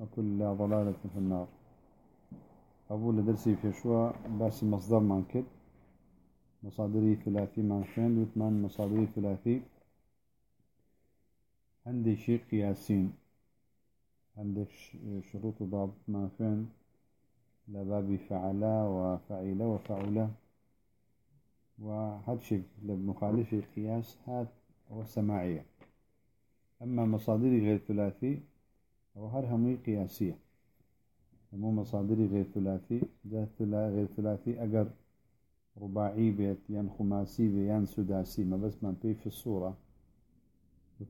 وكل ضلالة في النار. أقول درسي في شوى بس مصدر من كد. مصادري ثلاثي من فين وثمان مصادري ثلاثي. عندي شيء قياسين عندك شروط ضابط ما فين لباب فعلا وفعيلة وفعولة وهذا شيء لمخالف قياس هات والسماعية أما مصادري غير ثلاثي أو هر همي قياسية. مو مصادري غير ثلاثي جاء غير ثلاثي أجر رباعي بيت يان خماسي بيت يان سداسي. ما بس من في الصورة.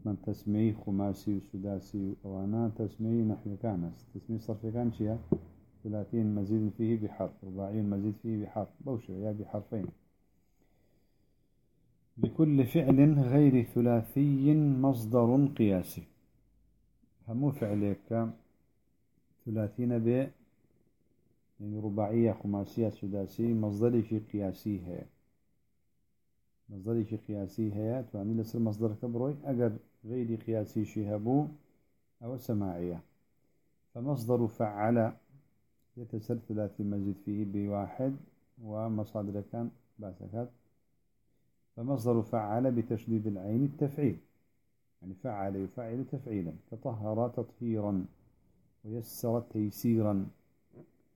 من تسمي خماسي وسداسي. وأنا تسمي نحو كان تسمي صرف كان شيء ثلاثين مزيد فيه بحرف. رباعي مزيد فيه بحرف. بوشة يا بحرفين. لكل فعل غير ثلاثي مصدر قياسي. همو فعليك ثلاثين ب يعني رباعية خماسية سداسية مصدري في قياسي هي. مصدري في قياسي هي تواني لسر مصدر كبروي أجر غير قياسي شهبو أو سماعية. فمصدر فعل يتسر ثلاثي مزيد فيه بواحد ومصادر كان باسكات. فمصدر فعل بتشديد العين التفعيل. يعني فعل يفعل تفعيلا تطهر تطهيرا ويسر تيسيرا.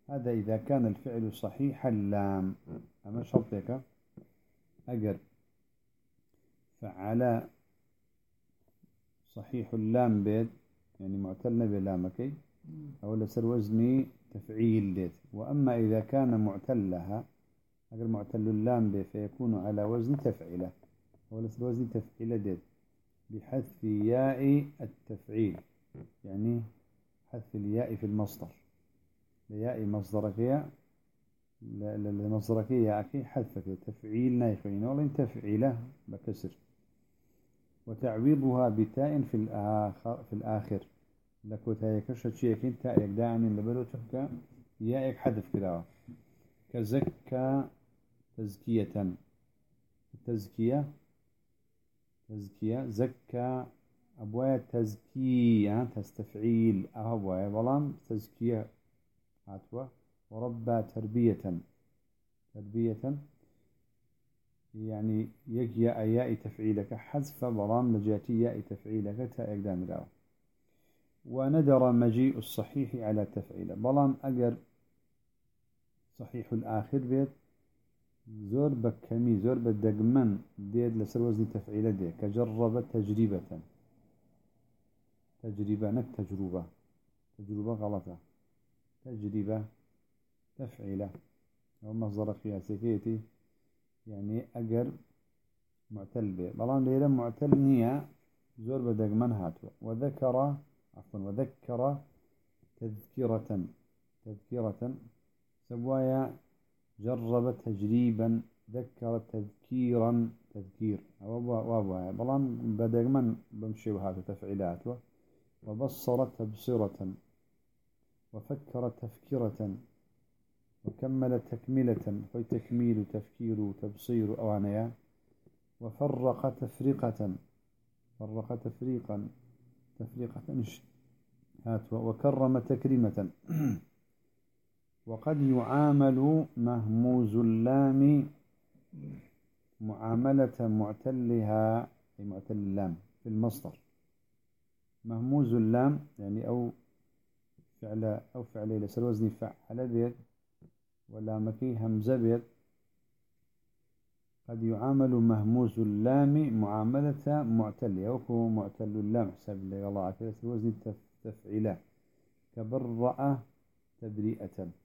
هذا إذا كان الفعل صحيح اللام أما شرطك؟ أجر. فعل صحيح اللام بيد يعني معتلنا بلامكي أو لسر وزني تفعيل ديت وأما إذا كان معتلها أقل معتل اللام به فيكون على وزن تفعيله. ولس وزن تفعيله ديد بحذف ياء التفعيل. يعني حذف الياء في المصدر. لياء مصدرك لمصدرك ياءك حذفك تفعيل نايخين ولا تفعيله بكسر. وتعويضها بتاء في الآخر في الآخر. لكوتايا كشة شيء تاء يقدعني لبلو تحكى ياءك حذف كده. كزكى تزكية. التزكية تزكية زكى أبوايا تزكية تستفعيل. أبوايا بلان تزكية هاتوا. وربى تربية. تربية يعني يجي أياء تفعيلك. حذف بلان لجاتي ياء تفعيلك. تأقدام له وندر مجيء الصحيح على تفعيله. بلان أجر صحيح الآخر بيت. زور بكمي زور بدقمن ديد لسر وزن تفعيله دي كجرب تجربة تجربة نك تجربة تجربة غلطة تجربة تفعيله أو مصدر قياسي يعني أجر معتل به بلان ليلة معتل نية زور بدقمن هاتوا وذكر عفوا وذكر تذكرة تذكرة سوايا جرب تجريبا ذكر تذكيرا تذكير. وابوها بلان بدأ من بمشي وهذا تفعيلات وبصر تبصرة وفكر تفكيرة وكمل تكملة. في تكميل تفكير تبصير أوانيا وفرق تفرقة فرق تفريقا تفريقة. هات. وكرم تكريمة. وقد يعامل مهموز اللام معاملة معتلها معتل اللام في المصدر. مهموز اللام يعني أو فعل أو فعل لسر وزن فعل بيت ولا مكي همزة بيت قد يعامل مهموز اللام معاملة معتل أو معتل اللام الله الله عكس وزن تفعيله. كبرأ تبرئة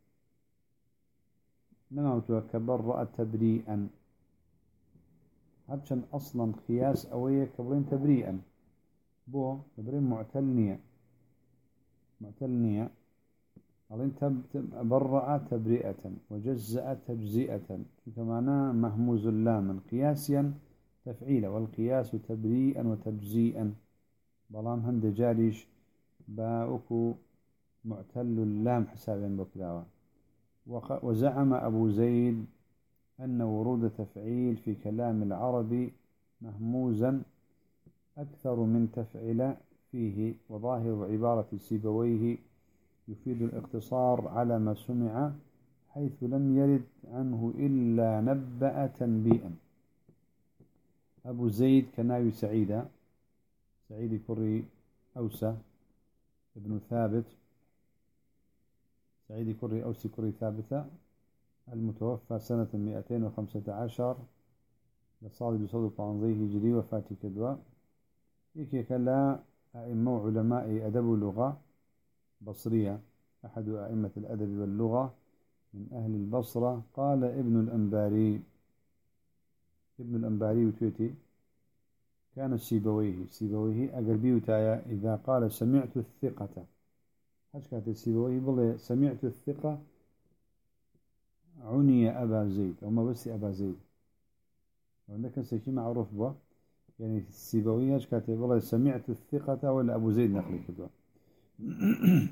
نموت كبرأ تبريئا. هرچن أصلا قياس أوية كبرين تبريئا. بو كبرين معتلنية. معتل أظن برأ تبرئة وجزأ تجزئة. كما مهموز اللام قياسيا تفعيلا والقياس تبريئا وتجزيئا بلام هند جاريش باوكو معتل اللام حسابا بكلاوة. وزعم أبو زيد أن ورود تفعيل في كلام العرب مهموزا أكثر من تفعل فيه وظاهر عبارة سيبويه يفيد الاقتصار على ما سمع حيث لم يرد عنه إلا نبأ تنبيئا. أبو زيد كناوي سعيدة سعيد كري أوسى ابن ثابت سعيد كري أوسي كري ثابتة المتوفى سنة 215 لصالح بصدق طعنزيه هجري وفاتي كدوا إيكي كلا أئمة علماء أدب اللغة بصرية. أحد أئمة الأدب واللغة من أهل البصرة. قال ابن الأنباري ابن الأنباري وتوتي كان سيبويه سيبويه أقربي وتايا إذا قال سمعت الثقة. هش كانت سيبويه بل سمعت الثقة؟ عني أبا زيد. أو ما بس أبا زيد. وعندك سيكي معروف به يعني السيبويه هش كانت بل سمعت الثقة ولا أبو زيد نقلي كدوا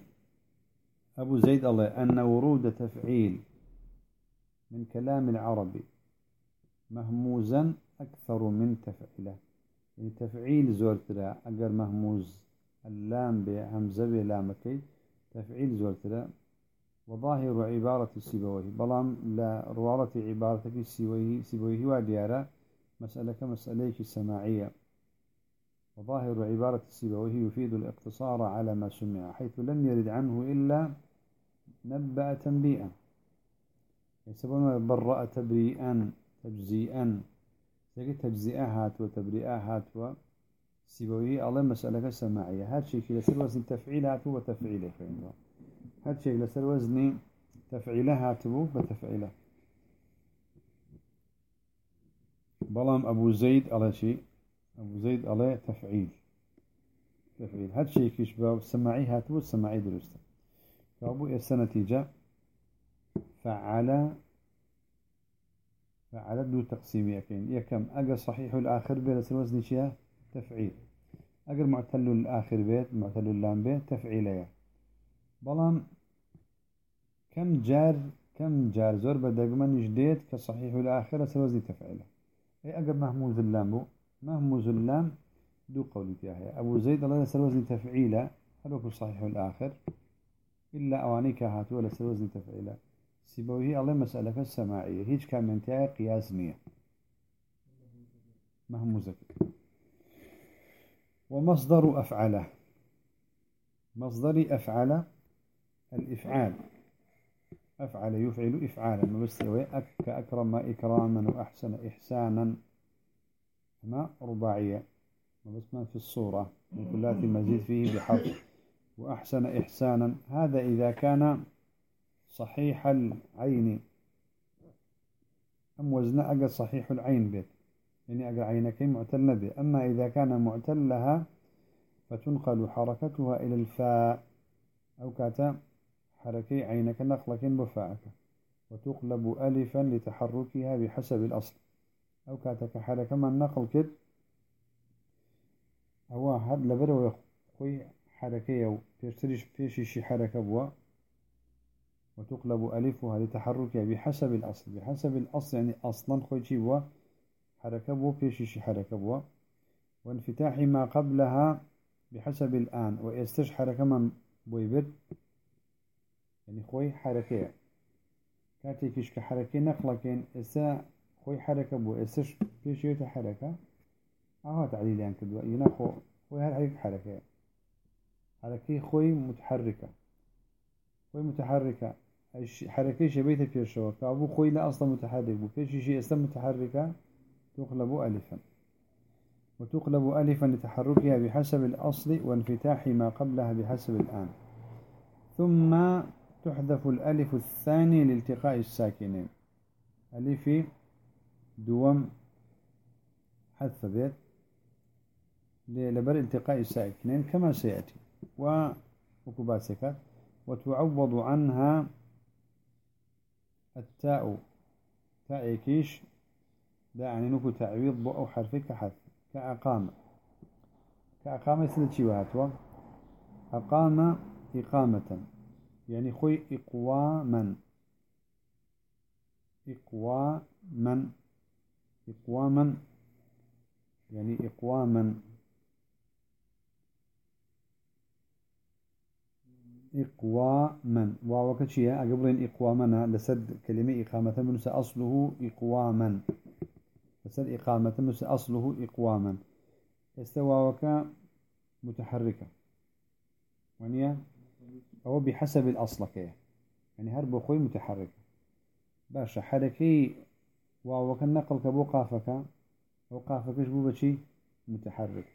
أبو زيد الله أن ورود تفعيل من كلام العربي مهموزا أكثر من تفعيله. يعني تفعيل زورتلا أجر مهموز اللام بهمزة بلامكي تفعيل زورتلا وظاهر عبارة السيبويه. بلام لا روارة عبارة السيبويه سيبويه وديارة مسألة كمسألة السماعية. وظاهر عبارة السيبويه يفيد الاقتصار على ما سمع حيث لم يرد عنه إلا نبأ تنبيئا. يسبون برأ تبريئا تجزيئا. سيكي تجزئات وتبرئات سيبويه الله مسألة سماعية هذا شيء كلا سر وزن تفعيلات وتفعيله فإنه هذا شيء كلا سر وزن تفعيلات وتفعيله بلام أبو زيد على شيء أبو زيد عليه تفعيل تفعيل هذا شيء كيشبه سماعي هاتو السماعي درسته فأبو السنة نتيجة فعل فعل دو تقسيم يكين يكم أجر صحيح الآخر بيت الوزن شيء تفعيل. أجر معتل الآخر بيت معتل اللام بيت تفعيلية بلام كم جار كم جار زور بدقمن جديد كصحيح الآخر سوزن تفعيله. أي أجر مهموز اللام مهموز اللام دو قولي فيها أبو زيد الله يسأل وزن تفعيله هل هو صحيح الآخر. إلا أوانيك هاتو وزن تفعيله. سيبويه الله مسألة السماعية. هيج كان من قياس نية. مهموزك. ومصدر أفعله. مصدر أفعل الإفعال. أفعل يفعل إفعالا. ما بس كأكرم إكراما وأحسن إحسانا. ما رباعية. ما بس ما في الصورة. من كلات المزيد فيه بحرف. وأحسن إحسانا. هذا إذا كان صحيح العين. أم وزن أقل صحيح العين بيت. يعني أقل عينك معتل به. أما إذا كان معتلها فتنقل حركتها إلى الفاء. أو كاتا حركي عينك نقلك بفاعك وتقلب ألفا لتحركها بحسب الأصل. أو كاتك حركة من نقل كد أو هاد لبرو خوي حركة أو بيشتريش بيشيشي حركة بوا. وتقلب ألفها لتحركها بحسب الأصل. بحسب الأصل يعني أصلا خوي بوا. حركة بوا بيشيشي حركة بوا وانفتاح ما قبلها بحسب الآن. ويستش حركة من بويبر يعني خوي حركة. كاتي كيش كحركة نقلكين إسا خوي حركة بو. إسش بيشيوتا حركة. أهو تعليل يعني كدوا ينا خو. خوي هر حركة حركة. خوي متحركة. خوي متحركة. حركة شبيت في الشوار كابو خوي لا أصلا متحرك بو. شيء أصلا متحركة. تقلب ألفا. وتقلب ألفا لتحركها بحسب الأصل وانفتاح ما قبلها بحسب الآن. ثم تحذف الألف الثاني لالتقاء الساكنين. ألفي دوم حذف بيت لبر التقاء الساكنين كما سيأتي. وكباسكات وتعوض عنها التاء تاء كيش يعني نكو تعويض بو أو حرفك كحذف. كأقام. كأقام سنة شواتوا أقام إقامة. يعني خوي إقواما. إقواما. إقواما. يعني إقواما. إقواما. واو كتشيا أقبلين إقوامنا لسد كلمة إقامة بنس أصله إقواما. لسد إقامة بنس أصله إقواما. استواوك متحركة ونيا هو بحسب الأصل كيه يعني هرب خوي متحركة باشا حركي واو كان نقل كبو قافك. أو قافكش بو بشي؟ متحرك.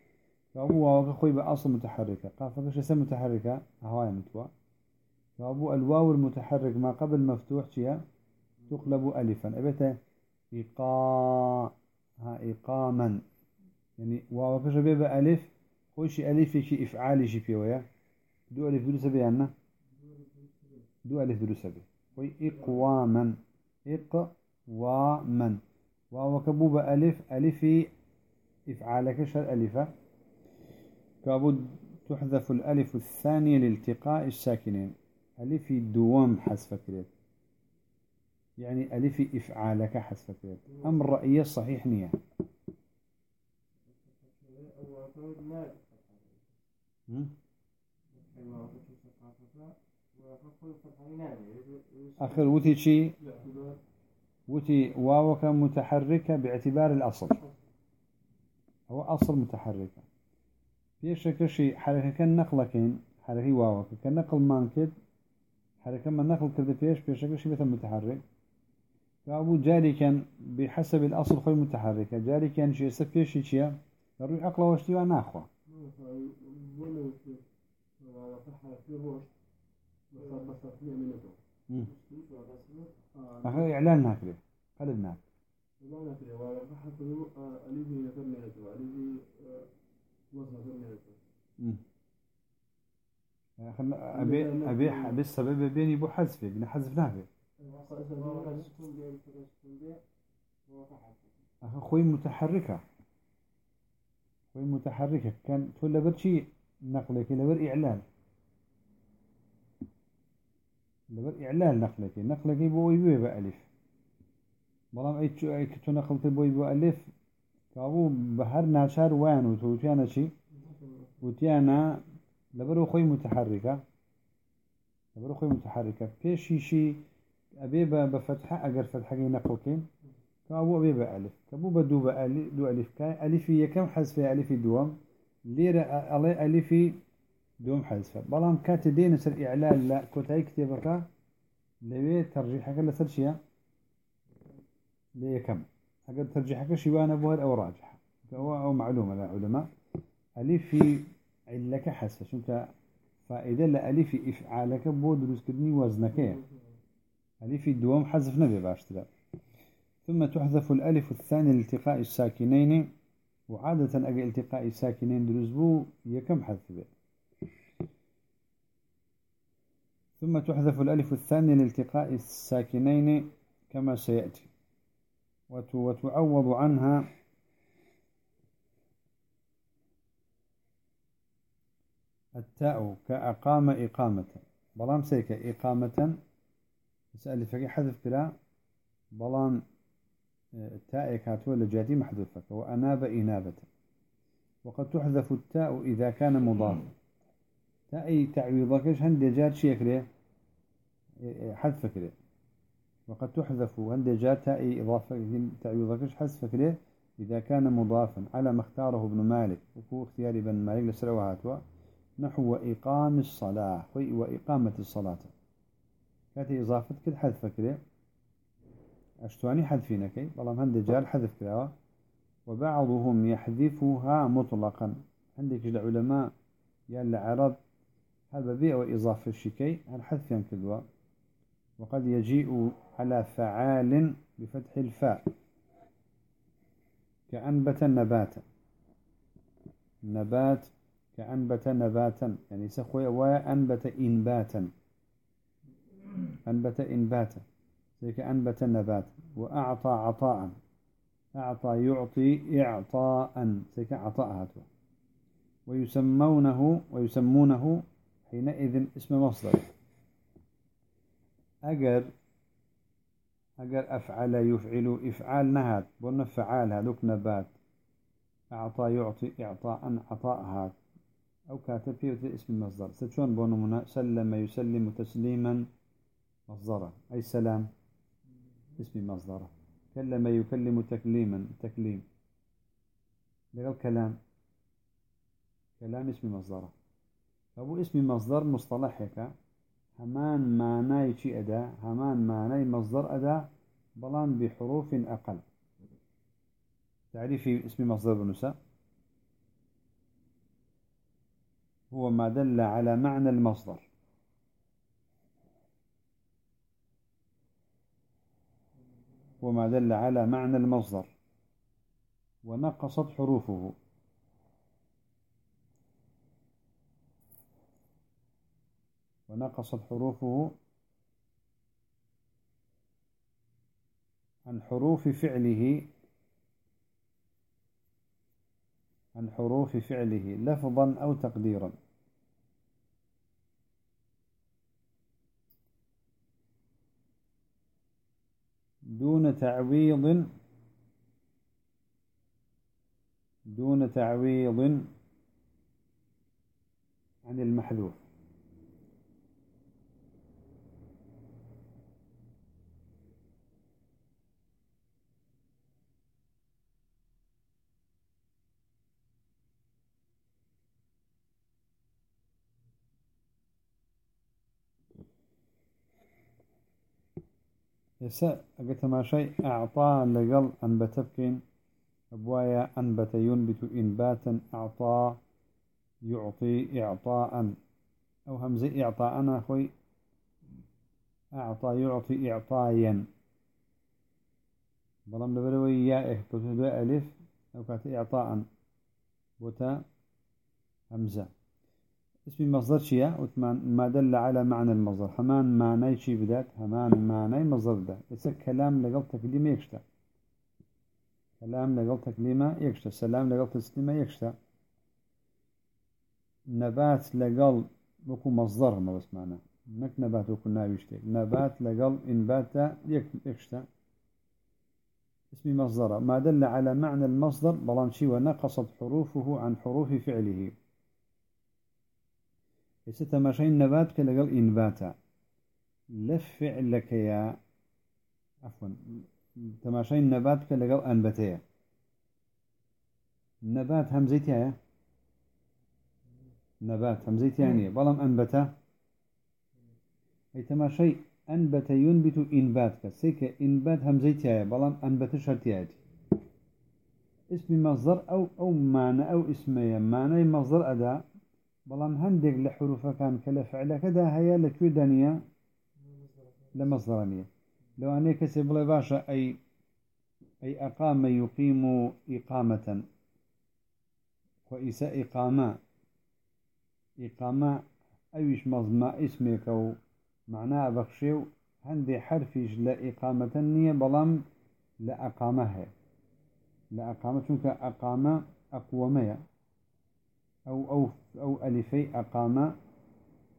فأبو واو خوي بأصل متحركة قافكش اسم متحركة هواي متوا. فأبو الواو المتحرك ما قبل مفتوح شيا؟ تقلب ألفا. أبتا إيقا ها إيقاما يعني واو كش بيبقى ألف خوش ألف شي إفعالي شي فيويا دو ألف دروس بيانا دو ألف دروس بي خوي إقواما. إقواما. واو كبوب ألف ألفي إفعالك شر ألفة. كابود تحذف الألف الثانية لالتقاء الساكنين. ألف دوام حذف كريت. يعني ألف إفعالك حذف كريت أمر رأيي صحيح نية. آخر وتي شي؟ وتي واوك متحركة باعتبار الأصل. هو أصل متحركة بيش شي حركة كان نقلكين حركة واوك. كان نقل مانكد حركة من نقل كده بيش بيش شي مثل متحرك. فأبو جاري كان بحسب الأصل خوي متحركة. جاري كان شي سفيش شي يروح عقله واشتي وناخوه أخي إعلان ناكله قلب ناك إعلان ناكله وحصل أليفي نفر ميلته أليفي وصل نفر ميلته أبي أبي أبي السبب بيني بو حذفه بين أخوي متحركة. أخوي متحركة. كان تقول لبرشي نقلك لبر إعلان. لبر إعلان نقلك نقلك بو يبوي بألف بلام أي شو أي كتو نقلت بو يبو ألف. كابو بهر ناشار وان وتوتيانا شي. وتيانا لبرو خوي متحركة. لبرو خوي متحركة. بيشي شي أبي بفتحة أجر فتحة نقلكين كابو أبي بألف كابو بدو بألف دو ألف. كاي ألفي كم حذف ألفي دوم. ليرة ألفي دوم حذف بلام كات دين سر إعلان لا كتاي كتابك. لوي ترجيحك لسر شيء. ليه كم؟ أقل ترجيحك شيوان أبوهر أو راجح. فهو أو معلومة للعلماء ألفي علك حذف شنك فإذا لألف إفعالك بو دروس كدني وزنك. ألف دوم حذف نبي باشتلا ثم تحذف الألف الثاني لالتقاء الساكنين وعادة أجل التقاء الساكنين دروس بو يكم حذف به ثم تحذف الألف الثانية لالتقاء الساكنين كما سيأتي. وتعوض عنها التاء كأقام إقامة. بلام سيك إقامة. مسألة حذف كلا بلام التاء كاتوه لجاتي محذوفة؟ وأناب إنابة. وقد تحذف التاء إذا كان مضافا تأي تعويضكش هندي جات شيء حذف كده وقد تحذف هندي جات تأي إضافة تعويضكش حذف كده إذا كان مضافا على ما اختاره ابن مالك. وكو اختيار ابن مالك لسروهاتوا نحو إقام الصلاة. وإقامة الصلاة. كاتي إضافة كده حذف كده. أشتواني حذفينك والله هندي جال حذف كده وبعضهم يحذفها مطلقا. عندك العلماء؟ يا عرض. هذا بيع وإضافة الشكي الحذف ينكدوا وقد يجيء على فعال بفتح الفاء. كأنبت النبات نبات كأنبت نباتا. يعني سخوي وأنبت إنباتا. أنبت إنباتا زي كأنبت نباتا وأعطى عطاء. أعطى يعطي إعطاء. زي كعطاء هاتوا. ويسمونه ويسمونه حينئذ اسم مصدر. أجر أجر أفعل يفعل إفعال نهات بون فعال هذوك نبات. أعطى يعطي إعطاء عطاء هات. أو كاتب في اسم المصدر ستشون بون سلم يسلم تسليما. مصدرا أي سلام؟ اسم مصدر كلم يكلم تكليما. تكليم. لغل كلام كلام اسم مصدر أبو اسم مصدر مصطلحك همان معناي شي أداة همان معناي مصدر أداة بلان بحروف أقل. تعريفي اسم مصدر بنساء هو ما دل على معنى المصدر. وما دل على معنى المصدر ونقصت حروفه. ونقصت حروفه عن حروف فعله عن حروف فعله لفظا أو تقديرا. دون تعويض دون تعويض عن المحذوف. يسأ أقلت ما شيء أعطى لقل أنبت بكين أبوايا أنبت ينبت إنباتا أعطى يعطي إعطاء. أو همزة إعطاء أنا أخوي. أعطى يعطي إعطايا. بلام لبروي يائه كتب ألف أو كانت إعطاء. بوتا همزة. اسم مصدر شيء ما دل على معنى المصدر. همان معنى شيء بدات همان معنى مصدر ده يصير كلام لقل تكليم يكشتا كلام لقل تكليمه يكشتا سلام لقل تسليمة يكشتا نبات لقل بكو مصدر ما بس معنى. نك نبات وكو ناويشتي نبات لقل إنبات يكشتا اسم مصدر. ما دل على معنى المصدر بلان شي ونقصت حروفه عن حروف فعله. إذا تماشين نبات كلقل إنباتا. لفعل لك يا عفوا تماشين نبات كلقل أنبتيا نبات همزيتي يا؟ نبات همزيتي يعني بلام أنبتا. أي تماشي أنبت ينبت إنبات كسيك إنبات همزيتي يا بلام أنبت شرطياتي اسم مصدر أو أو معنى أو اسمية معنى مصدر بلان هندق لحروف كان كلا فعل كذا هيا لكوي دنيا لمصدرانية. لو أني كسب باشا أي أي أقام يقيم إقامة. وإساء إقامة إقامة أيش مضمى اسمك أو معناه بخشيو هندي حرفيش لإقامة نية بلان لأقامها لأقامة شنك أقامة أقومية أو أو أو ألفي أقام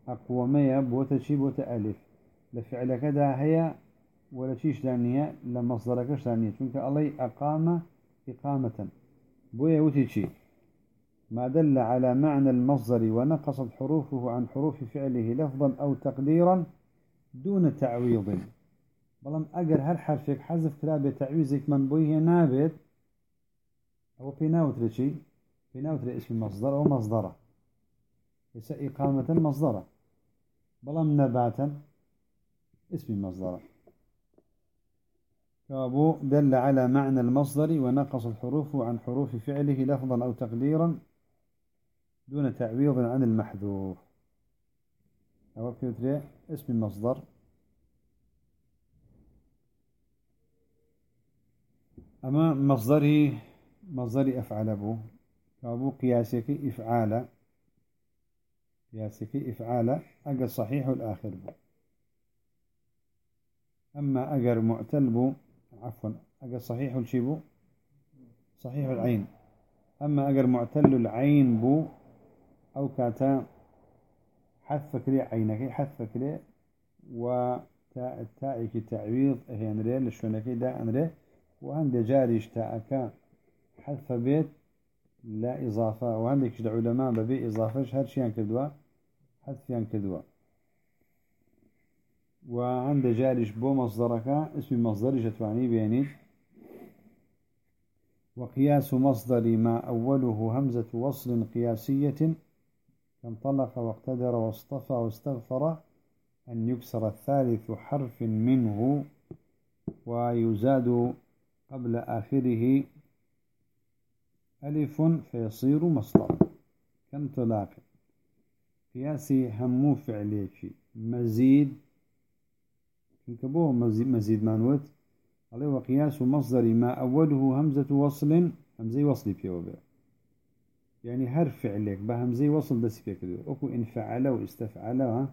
أقومية بوتا شي بوتا ألف. لفعل هي ولا شيش دانية لمصدركش دانية چونك الله أقام إقامة. بويا وتي شي. ما دل على معنى المصدر ونقصت حروفه عن حروف فعله لفظا أو تقديرا دون تعويض. بلام أجر هل حرفك حذف كلابة تعويزك من بويه نابت أو بيناوت لشي. بناوتر اسم مصدر أو مصدرة. ليس إقامة مصدرة. بلام نباتا اسم مصدرة. كابو دل على معنى المصدر ونقص الحروف عن حروف فعله لفظا أو تقديرا دون تعويض عن المحذوف. أو بيوتري اسم مصدر. أما مصدره مصدر أفعل أبوه كابو قياسك إفعال قياسك إفعال أجر صحيح الآخر بو. أما أجر معتل بو عفوا أجر صحيح الشيبو صحيح العين. أما أجر معتل العين بو أو كاتا حذف كري عينك حذف كري و تائك تعويض هي أنري لشونكي دا أنري وعند جاريش تاءك حذف بيت لا إضافة وعندك العلماء ببي إضافة هر شيء كدوا حذف كدوا وعند جارش بو مصدرك اسم مصدر جتواني بيني وقياس مصدر ما أوله همزة وصل قياسية. كانطلق واقتدر واصطفى واستغفر أن يكسر الثالث حرف منه ويزاد قبل آخره. ألف فيصير مصدر. كانطلاق قياسي همو فعليك مزيد. كبوه مزيد مانوت عليه وقياس مصدر ما أوله همزة وصل. همزة وصل فيه يعني هر فعلك بهمزة وصل بس فيه كده. أكو إن فعل واستفعل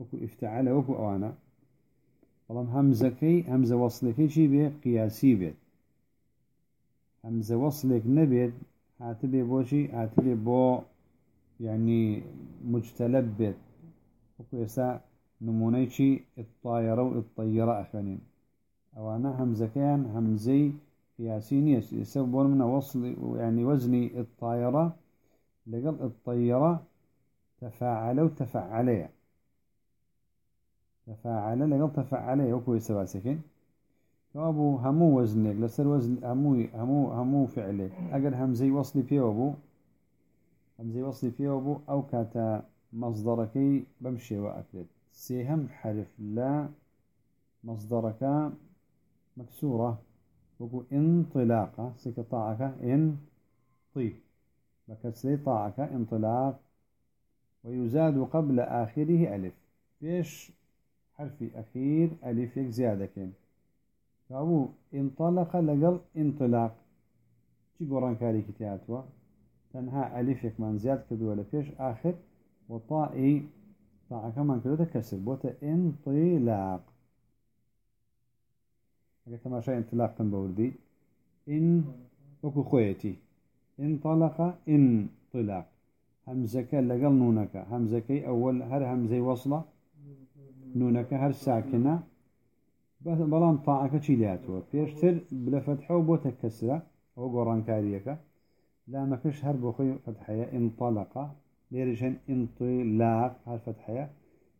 وكو افتعل وكو أوانا همزكي همزة وصلكي شي بي قياسي بيت. همزة وصلك نبيت هاتبي بوشي هاتبي بو يعني مجتلب بيت وكو يسا نمونيشي الطايرة والطيرة أخوانين أوانا همزكيان همزي قياسي نيس يسبون من وصل يعني وزني الطايرة. لقل الطيرة تفاعل وتفعليا تفاعل لقل تفعل يوكو يسوا سكن كابو همو وزنك لسر وزن همو همو همو فعلك. أجر همزي وصلي فيه أبو؟ همزي وصلي فيه أبو؟ أو كاتا مصدركي بمشي وأكلت سيهم حرف لا مصدرك مكسورة. وكو انطلاقة سكطاعك ان طي بكسري طاعك انطلاق. ويزاد قبل آخره ألف. بيش حرف أخير ألف يك زيادة كين. فأبو انطلق لقل انطلاق. چي قران كاري كتياتوا تنها ألف يك من زياد كدو لفيش آخر كمان كدو تكسر بوتا انطلاق. اگه تماشا انطلاق كن بوردي إن وكو خويتي انطلق انطلاق. همزك لقل نونك همزكي أول هر همزي وصله نونك هر ساكنة بلان طاعك چی لاتوه پیشتر بلا فتحة و بو تكسره أو قرآن كاريك لا مكش هر بخي فتحية انطلق ليرجن انطلاق هر فتحية.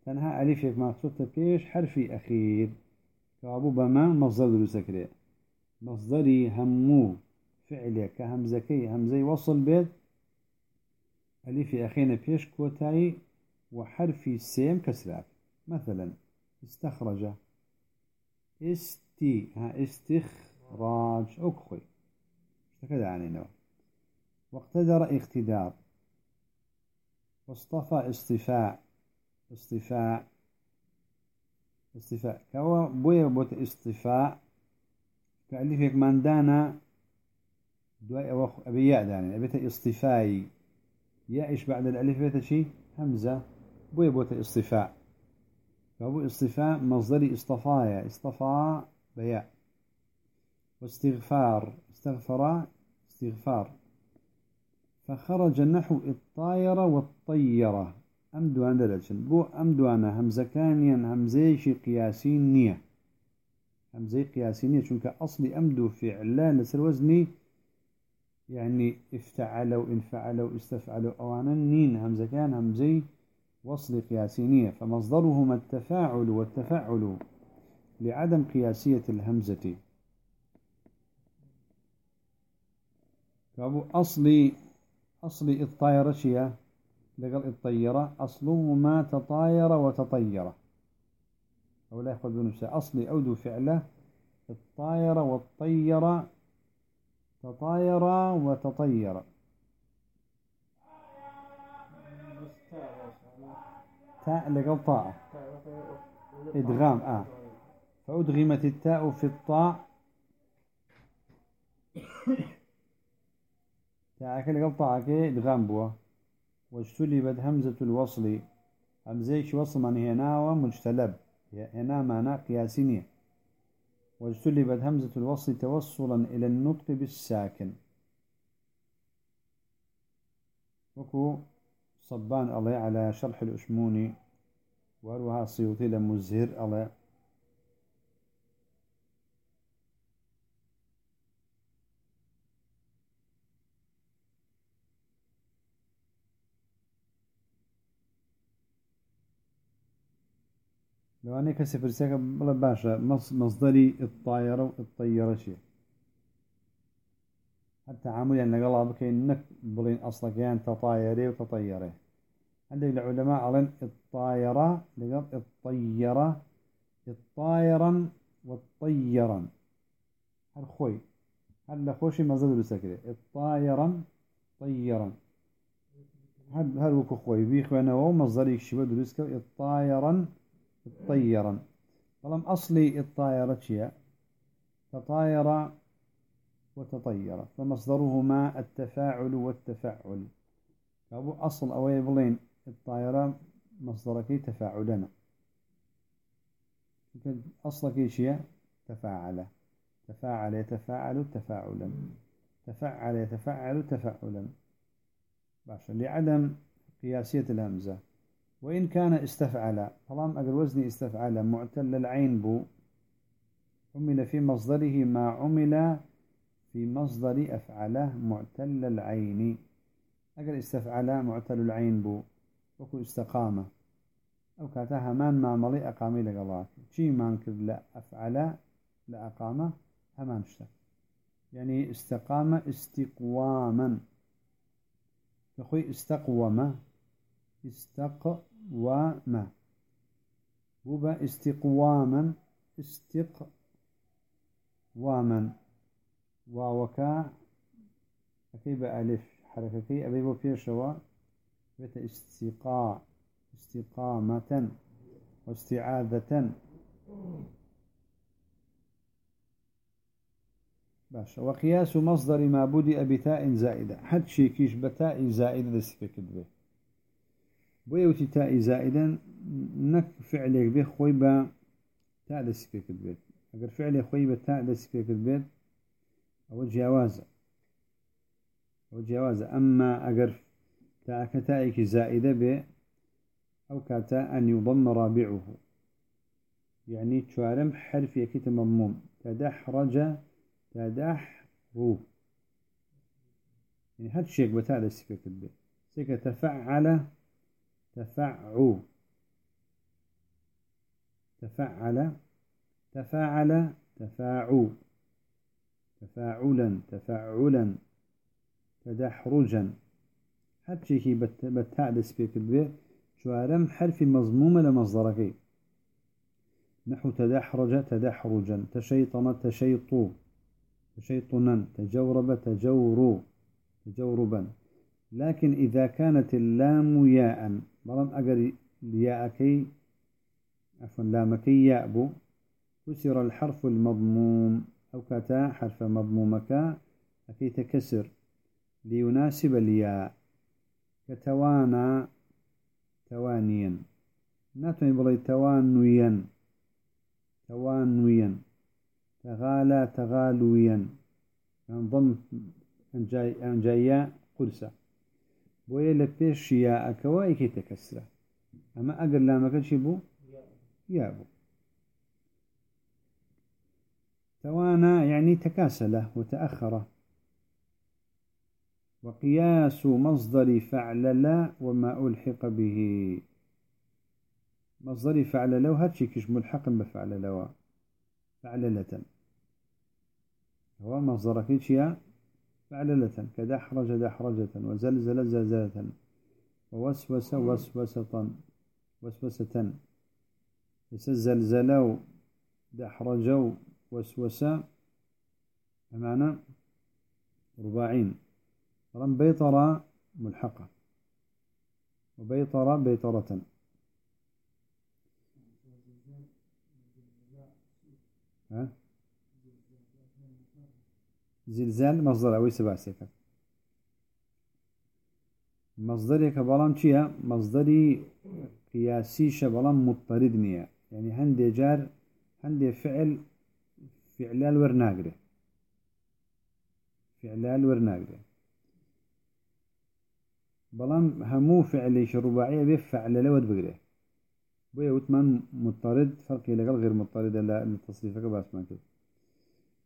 تنها ألف يك مقصود بيش حرفي أخير. كابو بما مصدر دروسكري مصدري همو فعلي كهمزكي همزي وصل بيت. ألف أخينا بيش كوتاي وحرفي سيم كسرات مثلا استخرج. استي ها استخراج أكخي اشتكد عنينا واقتدر اقتدار. واصطفى اصطفاء اصطفاء اصطفاء كوا بويا بوت اصطفاء كألفك من دانا دواء أبي أبياء دانا أبيت اصطفاي يا إيش بعد الألف بيت شي همزة بويا بوت اصطفاء فهو إصطفاء مصدر اصطفايا اصطفى بياء. واستغفار استغفر استغفار. فخرج نحو الطايرة والطيرة. أمدوان دلتشن بو أمدوانا همزكانيا همزيش قياسين نية. همزي قياسين نية شنك أصلي أمدو فعلا لسر وزني يعني افتعلوا انفعلوا استفعلوا أوانا نين همزكان همزي وصل قياسينية فمصدرهما التفاعل والتفاعل لعدم قياسية الهمزة. فأبو أصلي أصلي الطائرة شيا لقل الطيرة أصلهما تطاير وتطير. أو لا يأخذ بنفسه أصلي أودو فعلة الطايرة والطيرة تطاير وتطير. تاء لقل طاء. إدغام آه. فأدغمت التاء في الطاء. تاء لقل طاء كي إدغام بوا. واجتلبت همزة الوصل. همزيش وصل من هنا ومجتلب. هنا معنى قياسينية واجتلبت همزة الوصل توصلا إلى النطق بالساكن. وكو صبان الله على شرح الأشموني وأروها السيوطي لمزهر الله لو أنا كسي فرسيك بلا باشا مصدري الطائرة والطيارة شيء حتى عامل أن قال بكين نك بلين أصلا كان تطايري وتطيري؟ عندك العلماء علن الطائرة لقب الطيرة الطائرا والطيرا الخوي هل خوشي مزد بسكري. الطائرا طيرا هل هل وكو خوي؟ بيخ وأنا ومصدري شبه درسك الطائرا طيرا طالما أصلي الطائرة شيء تطاير وتطير فمصدرهما التفاعل والتفعل. فأبو أصل أوي بلين الطائرة مصدرك تفاعلنا. أصلك شيء تفاعل تفاعل يتفاعل تفاعلا. تفعل يتفعل تفعلا باشا لعدم قياسية الهمزة. وإن كان استفعل طالما أقل وزني استفعل معتل العين بو عمل في مصدره ما عمل في مصدر أفعله معتل العين أقل استفعل معتل العين بو. وكو استقامة. أو كاتها من ما ملي أقامي لقلاك شي ما نكد لا أفعل لا أقامة همان شتا يعني استقام استقواما. أخوي استقوم استق وما بوبا استقواما. استقواما. واوكا. أكيب ألف حركتي أبي بو شوا بيت استقاء استقامة واستعاذة. باش وقياس مصدر ما بدأ بتاء زائدة. حد شي كيش بتاء زائدة دستك كدبه بويوتي تاء زائدا نك فعلك به خوي با تاء دسكك البيت اگر فعل خوي با تاء دسكك البيت أو جوازة. أو جوازة. اما اگر كتائك زائدة به أو كاتا أن يضم رابعه. يعني تشارم حرف يكيت مضموم. تدحرج تدحرو. يعني هاد الشيء بتاء دسكك البيت سيك تفعل تفعو. تفعل تفاعل تفاعو. تفاعلا تفاعلا. تدحرجا. حتى هي بتاع دسبيك البيت شوارم حرف مضمومة لمصدرك نحو تدحرج تدحرجا تشيطن تشيطو. تشيطنا تجورب تجورو. تجوربا. لكن إذا كانت اللام ياء بلام أجر ياءكي عفوا لامكي يأبو كسر الحرف المضموم. أو كتا حرف مضمومك أكي تكسر. ليناسب الياء. كتوانا توانيا. ناتوني بلي توانويا. توانويا. تغالى تغالويا. انضم أنجايا قرصة بۆیە لە پێش شیاءەکەەوە یەکی تەکەسرە ئەمە ئەگەر لامەکە چی بوو یا بوو توانا يعني تكاسل وتأخر. وقياس مصدر فعل لا وما ألحق به. مصدر فعل لو هاتشي كش ملحق بفعل لو فعللة هو مصدر كيشيا فعللة كدحرج دحرجة وزلزل زلزلة ووسوس وسوسة وسوسة يسزلزلوا دحرجوا وسوسا بمعنى رباعين. رم بيطرة ملحقة. وبيطرة بيطرة. ها؟ زلزال مصدر أوي سبع سكة مصدرك بلام چيا مصدري قياسي بلام مضطرد نيا يعني هندي جار هندي فعل فعلال ورناقره. فعلال ورناقره. بلام همو فعلي رباعية بفعل لود بقره بويا وثمان مضطرد فرقي لقل غير مضطرد لا لتصريفك باس ما كده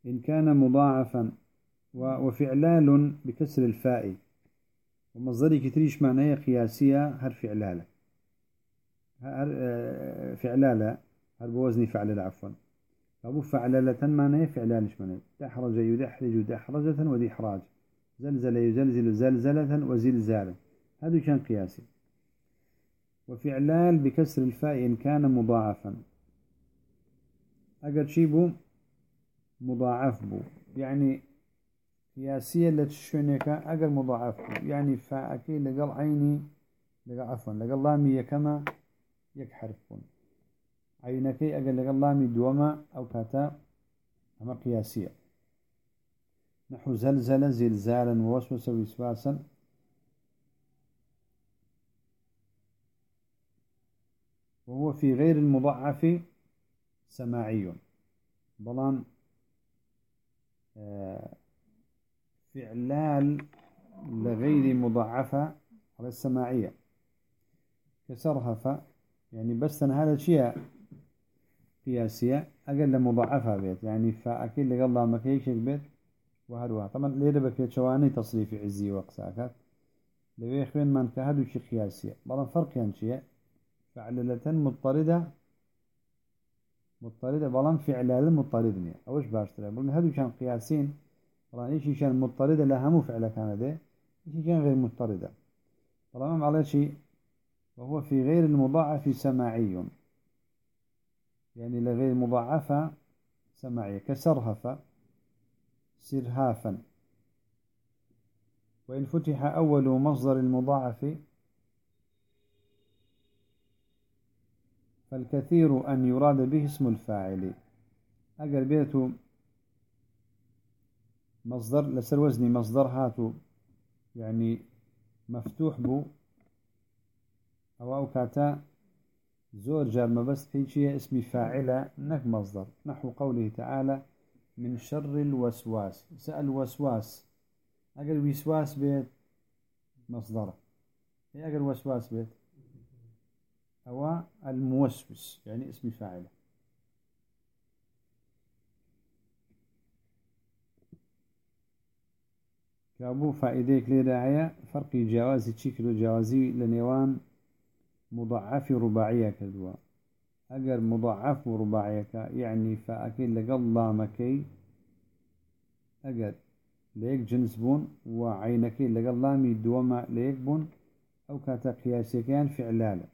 إن كان مضاعفا وفعلال بكسر الفاء. ومصدري كتريش معناه قياسية هر فعلالة. هر آه، فعلالة هر بوزني فعلالة عفوا. أبو فعلالة معناه فعلالش معناه دحرج يدحرج دحرجة ودحراج زلزل يزلزل زلزلة وزلزالا هذا كان قياسي. وفعلال بكسر الفاء إن كان مضاعفا. أقل شي بو مضاعف بو. يعني قياسية لتشونيك أقل مضاعف يعني فاكي لقل عيني لقل عفوا لقل لامي يكما يك حرفون عينكي أقل لقل لامي دوما أو كاتا. أما قياسية. نحو زلزل زلزالا ووسوس وسواسا. وهو في غير المضاعف سماعي. بلان آه فعلال لغير مضاعفة على السماعية. كسرها ف يعني بس هذا شيء قياسية أقل مضاعفة بيت. يعني فأكيد لقى الله ما كيشك بيت وهروها طبعا ليه بك شواني تصريف عزي وقساكات لو يخوين من كهدو شي قياسية. بلا فرق يعني شيء. فعللة مضطردة. مضطردة بلان فعلال مضطردني أوش باشتري؟ بلن هدو كان قياسين. طبعا إيش كان مضطردة لها مو فعل كان ده إيش كان غير مضطردة. طبعا على شيء. وهو في غير المضاعف سماعي. يعني لغير مضاعفة سماعية كسرهف سرهافا. وإن فتح أول مصدر المضاعف فالكثير أن يراد به اسم الفاعل. أقل بيته مصدر لسر وزني مصدر هاتو يعني مفتوح بو أو أو كاتا زور جار ما بس كيشي اسمي فاعلة نك مصدر. نحو قوله تعالى من شر الوسواس سأل وسواس. أقل وسواس بيت مصدره هي أقل وسواس بيت؟ أو الموسوس يعني اسمي فاعله. كابو فائديك ليدا فرق جوازي تشيكلو جوازي لنيوان مضاعف رباعية كدوا. أجر مضاعف رباعية يعني فأكيد لقل لامكي أجر ليك جنس بون وعينكي لقل لامي دوما ليك بون أو كاتا قياسي كان فعلالة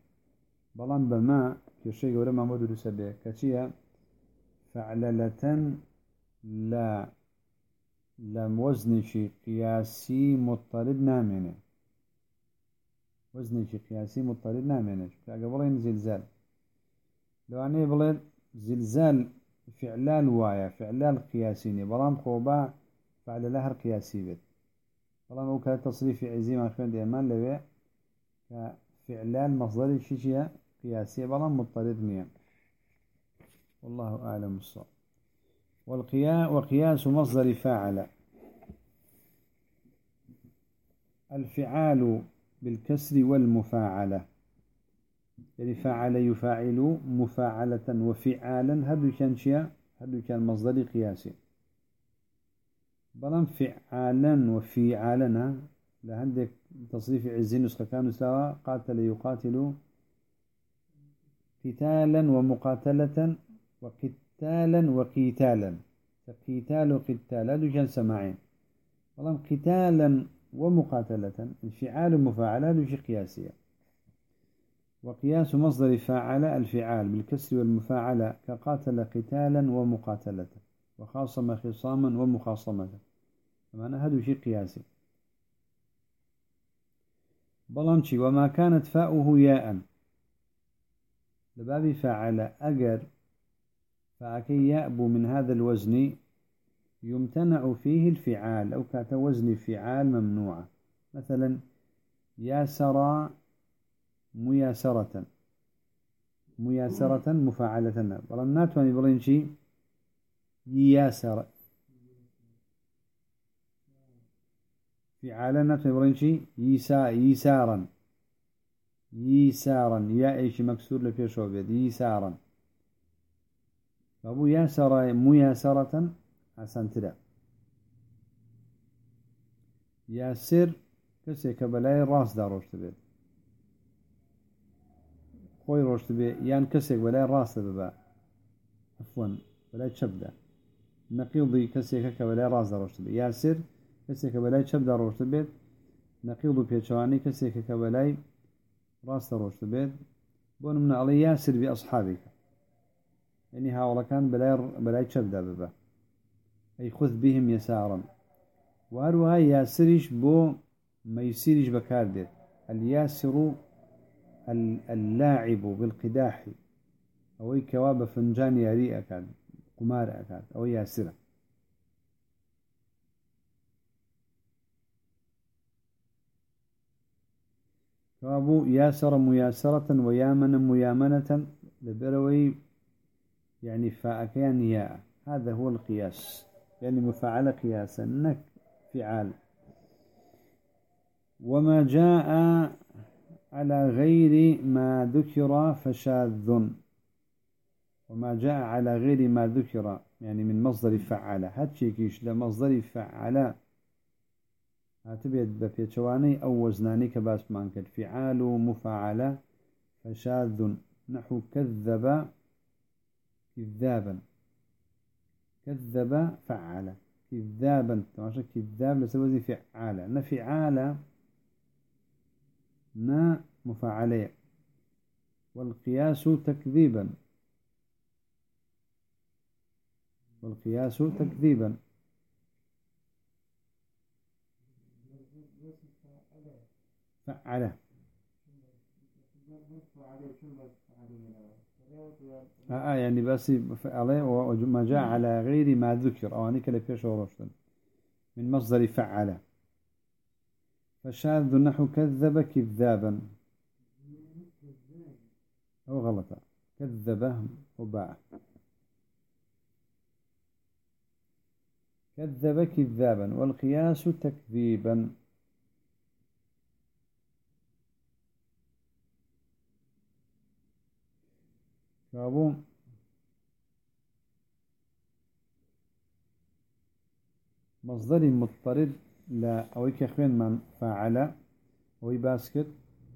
بلان بما كشي قولة ما مدر سبيه كتيا فعللة لا لم وزنشي قياسي مضطرد نامنه وزنشي قياسي مضطرد نامنه كأقبلين زلزال. لو أني بلين زلزال فعلال وايا فعلال قياسيني. بلام خوبا فعل لهر قياسي بيت. بلام أو كتصريف عزيم أخوان ديمان لبي. كفعلال مصدر شيشيا قياسي بلام مضطرد نيا والله أعلم الصواب. وقياس مصدر فاعل. الفعال بالكسر والمفاعلة. يعني فاعل يفاعل مفاعلة وفعالا. هذا كان شيء هذا كان مصدر قياسي. بلان فعالا وفعالا لهندك تصريف عزين نسخة سوا قاتل يقاتل قتالا ومقاتلة وقتالا قتالا وقتالا. قتال وقتال هذا كان سماعين. والله قتالا ومقاتلة انفعال مفاعل هذا قياسية وقياس مصدر فاعل الفعال بالكسر والمفاعلة كقاتل قتالا ومقاتلة وخاصم خصاما ومخاصمة. فمعنى هذا شيء قياسي. بلانشي وما كانت فاؤه ياء. لباب فاعل أجر فأكي يأبو من هذا الوزن يمتنع فيه الفعال أو كأت وزن فعال ممنوعة مثلا ياسر مياسرة مياسرة مفاعلة. بل ناتواني بلين شي ياسر. في عالم ناتواني بلين شي يسا يسارا. یسارن یا ئەیکی مەکسور لە پێشەوە بێت. یسارن بەبوو یا سەڕای مویە سەڕەتەن ئاسانترە. یا سر کەسێک کە بەلای ڕاستدا ڕۆشت بێت. خۆی ڕۆشت بێ یان کەسێک بەلای ڕاستە ببە ئەفۆن بەلای چەبدا نەقیڵی کەسێکە کە بەلای ڕاستدا ڕۆشت بێت یا سر کەسێکە بەلای چەبدا ڕۆشت بێت. نەقیڵ و پێچوانی کەسێکە کە بەلای ڕاستە ڕۆشت بێت بۆ منە ئەڵێ یاسر بی ئەسحابێکە. ینی هاوڵەکان بەلای چەپدا ببە. ئەی خود بهم یەساڕن واروها یاسریش بۆ ميسيرش بكاردت الياسر اللاعب بالقداح. أو كواب فنجان ياري أكاد قمار أكاد أو ياسرة كواب ياسر مياسرة ويامن ميامنة. لبروي يعني فاكيان ياء هذا هو القياس. يعني مفعل قياسا نك فعال. وما جاء على غير ما ذكر فشاذ. وما جاء على غير ما ذكر يعني من مصدر فعل. هاتشيكيش لمصدر فعل. هاتبيت بفيتشواني أو وزناني كباس مانكت. فعال مفعل فشاذ نحو كذب كذابا. كذب فعل كذابا. تماشى كذاب لسبب فعال نفعال نا مفعلية والقياس تكذيبا. والقياس تكذيبا. فعله آه،, آه يعني بس عليه وما جاء على غير ما ذكر. أو أنك لفيش من مصدر فعله فشاذ نحو كذب كذابا. أو غلطة. كذب وباع. كذب كذابا. والقياس تكذيبا. كابو مصدر مضطرد لا أويك خوين من فاعل أوي باسكت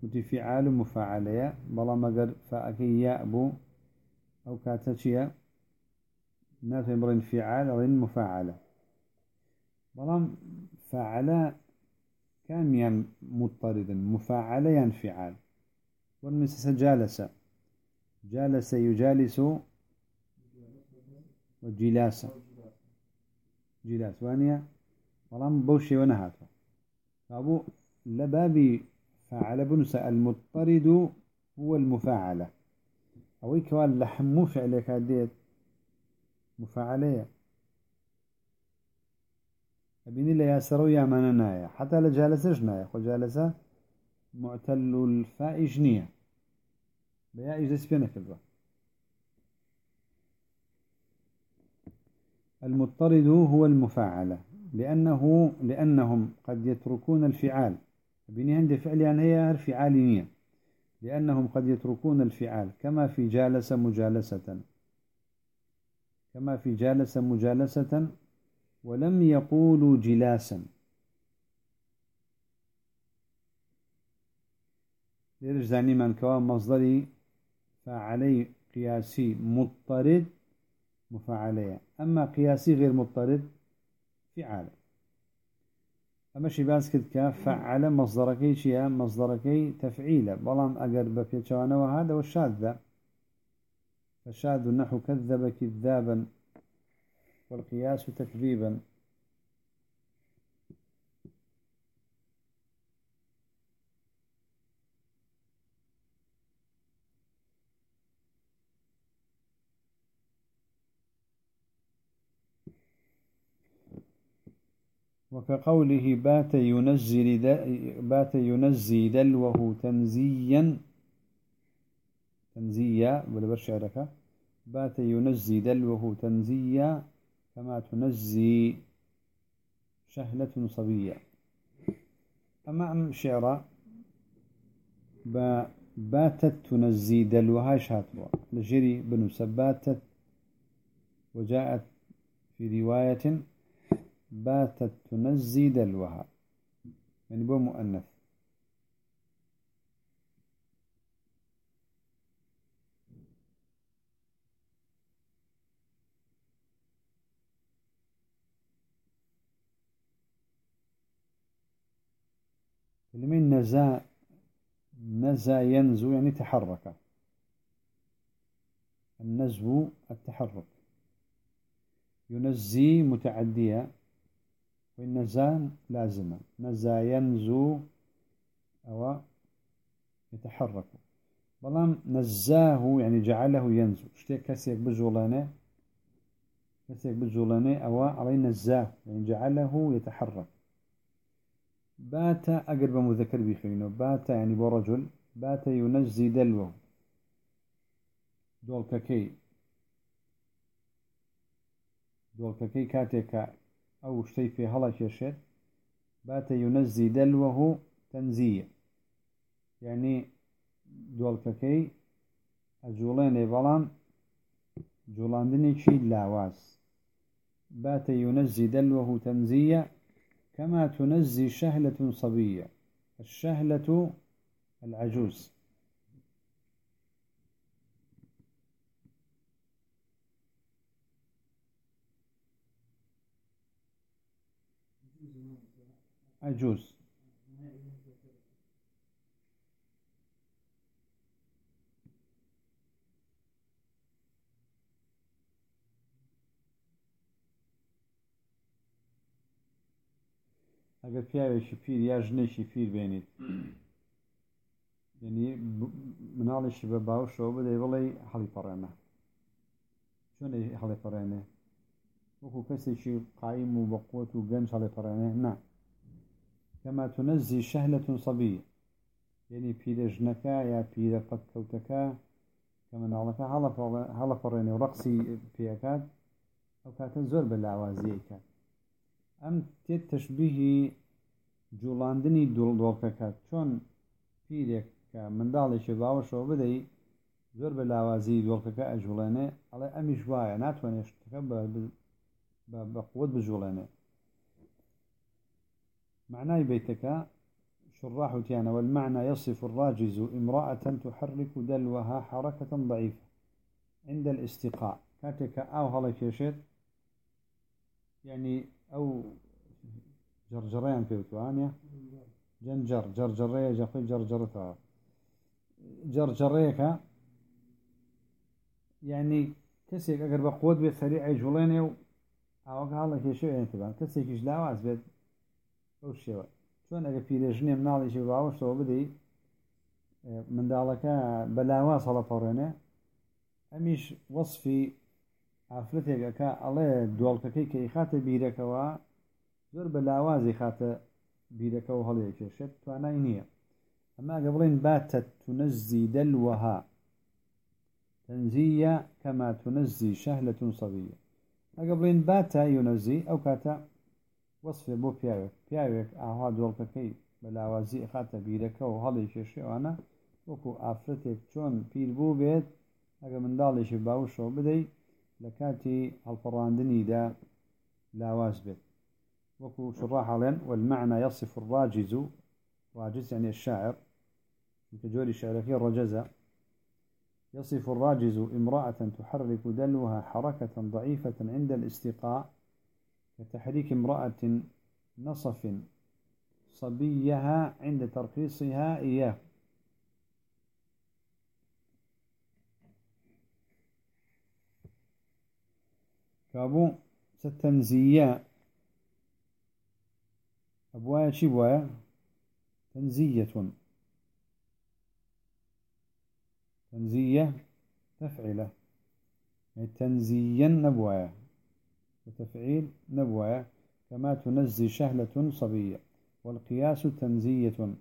وتي فعال مفاعلية بلا مقر فأكي يأبو أو كاتشيا نافع برين فعال أو مفاعلة بلا فعل كان ين مضطردا مفاعلة ين فعال والمسس جالس جالس يجالس وجلاس جلاس وانيا شێوە نەهاتوە کابوو لە بابی فعل بنووسە المضطرد هو المفاعلة أوي كوال لحمو فعلك ديت مفاعلية أبيني لا ياسرو يا من نايا حتى لجالسش نايا. خو جالسة معتل الفائج نية إجلس بينك البا المضطرد هو المفاعلة لأنه لأنهم قد يتركون الفعال. بني عند فعل يعني هي الفعالية لأنهم قد يتركون الفعال. كما في جالس مجالسة. كما في جالس مجالسة ولم يقولوا جلاسا. لرجزاني من كوان مصدري فعلي قياسي مضطرد مفعلية أما قياسي غير مضطرد فعال أما شي باس كد كفعل مصدركي شيا مصدركي تفعيل بلام أقر بفيتشوانا وهذا والشاذ فشاذ النحو كذب كذابا والقياس تكذيبا. وكقوله بات ينزل بات ينزي دلوه تنزيا تنزيا ولا برشعرك بات ينزي دلوه تنزيا كما تنزي شهلة صبية. أما أم شعرا باتت تنزي دلوها شاتوا لجري بنوس باتت وجاءت في رواية باتت تنزي دلوها. يعني بو مؤنث. كلمة نزا نزا ينزو يعني تحرك. النزو التحرك. ينزي متعدية. والنزان لازمة نزا ينزو أو يتحرك. بلام نزاه يعني جعله ينزو. اشتيك كسيك بجولانه كسيك بجولانه أو علي نزاه يعني جعله يتحرك. بات أقرب مذكر بخينه بات يعني برجل بات ينزي دلوه. دول ككي دول أو شتي في هلا كيشت بات ينزي دلوه تنزية يعني ككي أجولين بلان جولاندني شي لاواز. بات ينزي دلوه تنزية كما تنزي شهلة صبية. الشهلة العجوز. عجوز. ئەگەر پیاوێکی پیر یا ژنێکی پیر بێنیت یعنی مناڵێکی بە باوشەوە بدەی بڵێ هەڵی پەڕێنە. چۆن هەڵێ پەڕێنێ؟ وەکو کەسێکی قایم و بەقوت و گەنج هەڵێ پەڕێنێ؟ نا کەما تونەزی شەهلەتون سەبی یعنی پیرە ژنەکە یا پیرە پەککەوتەکە کە مناڵەکە هەڵە پەڕێنێ و ڕقسی پێکات ئەو کاتە زۆر بە لاوازیەکات ئەم تێت تشببیهی جوڵاندنی دوڵدۆڵکەکە چۆن پیرێک کە منداڵێکی باوەشەوە بدەی زۆر بە لاوازی دۆڵکەکە ئەجوڵێنێ ئەڵێ ئەمیش وایە ناتوانێت شتەکە بە قوت بجوڵێنێ. معناي بيتك شراح تيانا والمعنى يصف الراجز امرأة تحرك دلوها حركة ضعيفة عند الاستقاء. كاتك أو هلا كيشت يعني ئەو جەرجڕیان پێوتوانە جەنجەر جەرجەڕەیە جەخۆی جەرجڕتەوە جەرجەڕەیەەکە یعنی کەسێک ئەگەر بە قوت بێت سەری ئەیجوڵێنێ و ئاوەکە هەڵە کێشێتبان کەسێکیش لاواز بێت ئەو شێوە. چۆن ئەگە پیرێژنێ مناڵێکی باوەشەوە بدەیت منداڵەکە بە لاواز هەڵەپەڕێنێ ئەمیش وەصفی ئافرەتێکەکە ئەڵێ دۆڵکەکەی کە خاتە بیرەکەەوە زۆر بە لاوازی خاتە بیرەکە و هەڵەیە کێشێت توانای نییە. ئەما گە بڵێن باتە تونەزی دەلوەها. تەنزیە کەما تونەزی شەهلەتون سەویە ئەگە بڵێن باتە یونەزی ئەو کاتە وەصفێ بۆ پیاوێک. پیاوێک ئاها دۆڵکەکەی بە لاوازی خاتە بیرەکە و هەڵی کێشێوانە وەکو ئافرەتێک چۆن پیر بوو بێت ئەگە منداڵێکی باوشەوە بدەیت لكاتي الفراندني دا لاواز بيت وكو شراح علين والمعنى يصف الراجز راجز يعني الشاعر كجوري الشعر فيه الرجزة يصف الراجز امرأة تحرك دلوها حركة ضعيفة عند الاستقاء. كتحريك امرأة نصف صبيها عند ترخيصها إياه. كابو ستنزية. أبوايا شي بوايا؟ تنزية. تنزية تفعلة يعني تنزيا نبوايا وتفعيل نبوايا كما تنزي شهلة صبية والقياس تنزية.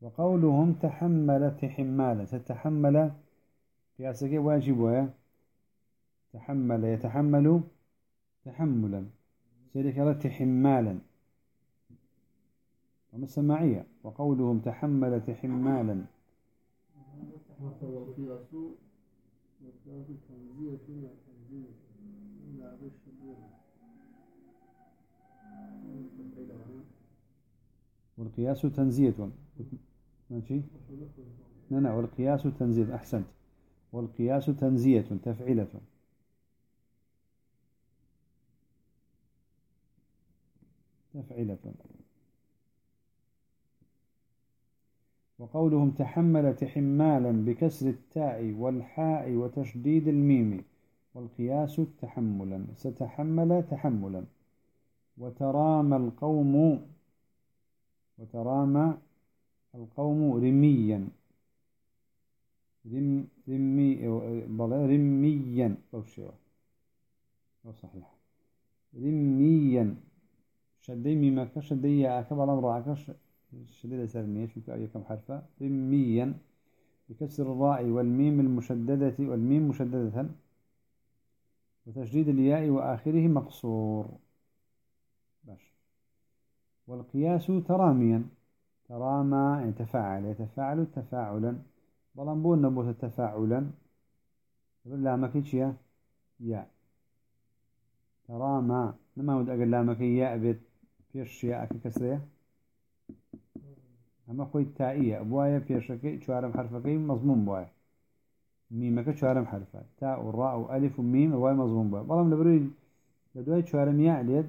وقولهم تحمل تحمالا تتحمل قياسك واجب تحمل يتحمل تحملا. سيرك تحمالا. وما السماعية؟ وقولهم تحمل تحمالا والقياس تنزية. ماشي؟ لا لا والقياس تنزية. أحسنت. والقياس تنزية تفعيلة. تفعيلة. وقولهم تحمل تحمالا بكسر التاء والحاء وتشديد الميم. والقياس تحملا. ستحمل تحملا. وترامى القوم وترامى القوم رميا. رم رمي رميا. أو شيء أو صحيح. رميا. شدي ميما كشدي أكبر أمر عكش شديد سرمية شو كأي كم حرفة؟ رميا. بكسر الراء والميم المشددة والميم مشددة. وتشديد الياء وآخره مقصور. والقياس تراميا. ترامى يعني تفاعل يتفاعل تفاعلا. بلان بون تفاعلا. لا مكيش يا. ترامى نما ود أقل لا مكي يا بيت فيش يا أكي كسرية أما خوي تائية بوايا فيشكي شوارم حرفكي مضمون بوايا ميمك شوارم حرفات تاء والراء وألف وميم بوايا مضمون بوايا بلان لبروي لدواي شوارم يا ليد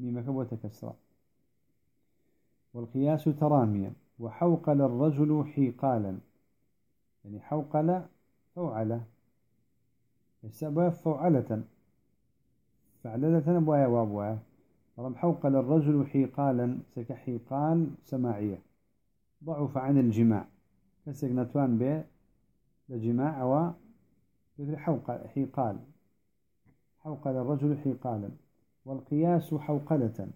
ميمك بوتا كسرة والقياس تراميا وحوقل الرجل حيقالا. يعني حوقل فوعلة. السبب فوعلة. فعللة بوايا وابوايا رم حوقل الرجل حيقالا سكحيقال سماعية. ضعف عن الجماع. كسك نتوان به لجماع أو حوقل حيقال. حوقل الرجل حيقالا. والقياس حوقلة.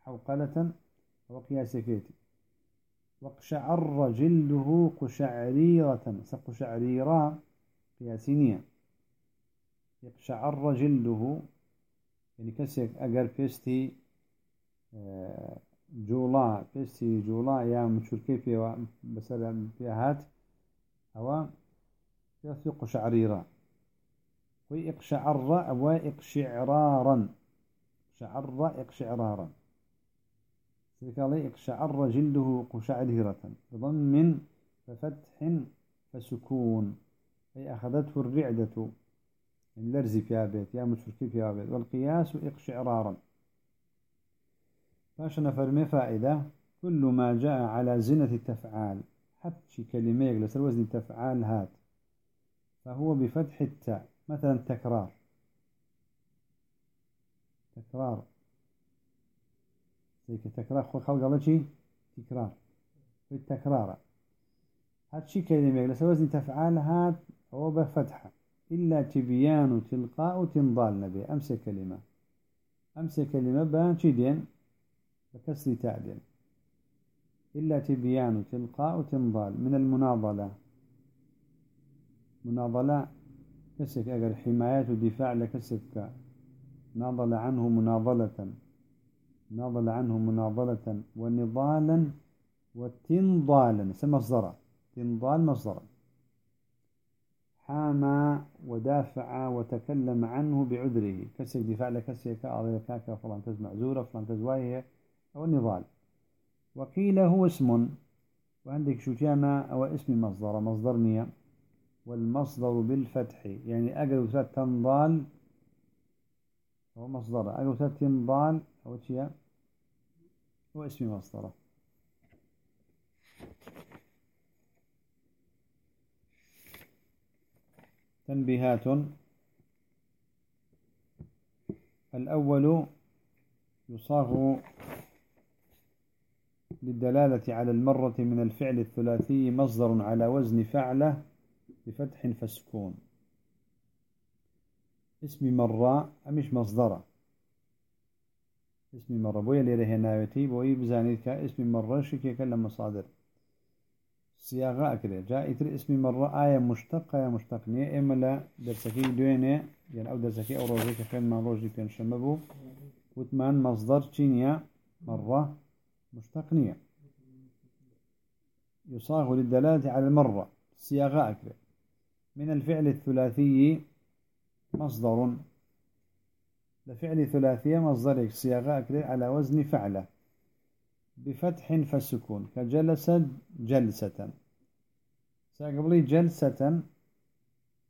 حوقلة وقياس كيتي وقشعر جلده قشعريرة. سقشعريرا قياسينية يقشعر جلده. يعني كسك أجر بيستي آه، جولا بيستي جولا يا مشركي في بسر في هات. أو يثق شعريرا ويقشعر أو إقشعرارا شعر إقشعرارا سيك الله إقشعر جلده قشعريرة بضم ففتح فسكون أي أخذته الرعدة اللرزي في بيت يا مشركي في بيت والقياس إقشعرارا. فاشنا فرمي فائدة كل ما جاء على زنة التفعال حتى كلمة يجلس الوزن التفعال هات فهو بفتح التاء مثلا تكرار. تكرار. زي تكرار خلق الله شيء تكرار التكرار هاتشي كلمة يجلس الوزن تفعال هات هو بفتحه إلا تبيان تلقاء تنضال نبي أمس كلمة أمس كلمة بان دين بكسر تعدين إلا تبيان تلقاء تنضال من المناضلة مناضلة كسك أجر حمايات ودفاع لكسك ناضل عنه مناضلة ناضل عنه مناضلة ونضالا وتنضالا سمى مصدرا. تنضال مصدرا. حامى ودافع وتكلم عنه بعذره. كسك دفاع لكسك أعضي كاكا فلان كز معذورة فلان كز وايه أو النضال وقيل هو اسم. وعندك شتانا أو اسم مصدر مصدر نية والمصدر بالفتح يعني أقل تنضال هو مصدر. أقل تنضال أو شيء هو اسم مصدره تنبيهات. الأول يصاغ للدلالة على المرة من الفعل الثلاثي مصدر على وزن فعله بفتح فسكون. اسم مرة مش مصدرة. اسم مرة. بويا اللي رهناوتي بوي بزانيت اسم مرة شكي كلا مصادر سياغة أكده جاء إثر اسم مرة آية مشتقة يا مشتقنية إما لا درسكي دوينة يعني أو درسكي أو روجي كفين ما روجي بين شمبو. وثمان مصدر تشينيا مرة مشتقنية يصاغ للدلالة على المرة. سياغة أكده من الفعل الثلاثي مصدر. لفعل ثلاثية مصدر صياغة أكده على وزن فعلة. بفتح فسكون كجلس جلسة. سأقبلي جلسة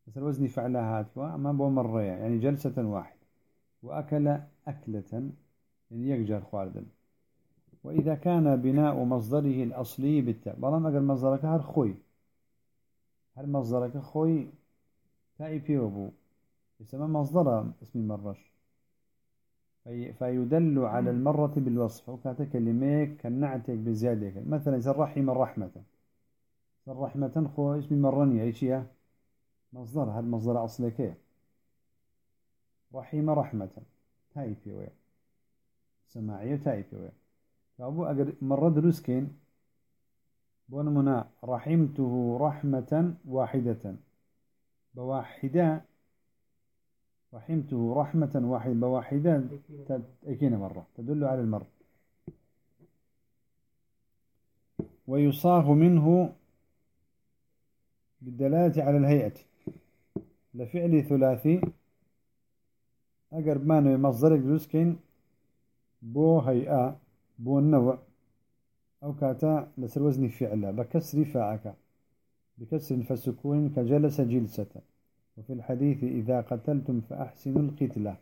مثل وزن فعلها هاتوا أما بو مرية يعني جلسة واحد وأكل أكلة يعني يقجر خواردن وإذا كان بناء مصدره الأصلي بالتاء بلان أقل مصدرك هر خوي؟ هر مصدرك خوي؟ تائي بيوبو يسمى مصدر اسم مرش. فيدل على المرة بالوصف. وكانت كلميك كالنعتك بزيادة. مثلا إذا رحم رحمة رحمة خو اسم مرني أي شيء مصدر. هذا مصدر أصلي كي؟ رحم رحمة. تاي في ويا سماعية تاي في ويا فأبو أجر مرة دروسكين بونمنا رحمته رحمة واحدة. بواحدة رحمته رحمة واحدة بواحدة أكين مرة. تدل على المرة ويصاغ منه بالدلالة على الهيئة. لفعل ثلاثي. أقرب ما نوي مصدر جزكين بو هيئة. بو النوع. أو كاتا لسر وزن فعلا. بكسر فاعك. بكسر فسكون كجلس جلسة. وفي الحديث إذا قتلتم فأحسنوا القتلة.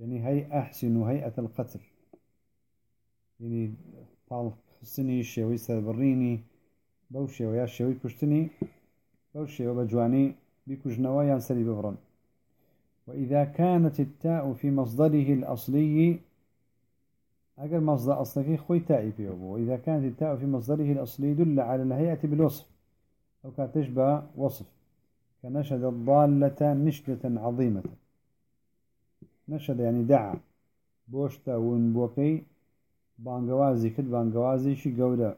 يعني هي أحسنوا هيئة القتل. يعني طال خصني الشيوي سابريني بوشي ويا الشيوي كشتني بوشي وبجواني بكجنوا ينسري بفرن وإذا كانت التاء في مصدره الأصلي أجل مصدر أصلي خوي تائي فيه وإذا كانت التاء في مصدره الأصلي دل على الهيئة بالوصف أو كانت تشبه وصف كنشد الضالة نشدة عظيمة. نشد يعني دعا. بوشتا ونبوكي بانقوازي كد بانقوازي شي قولة.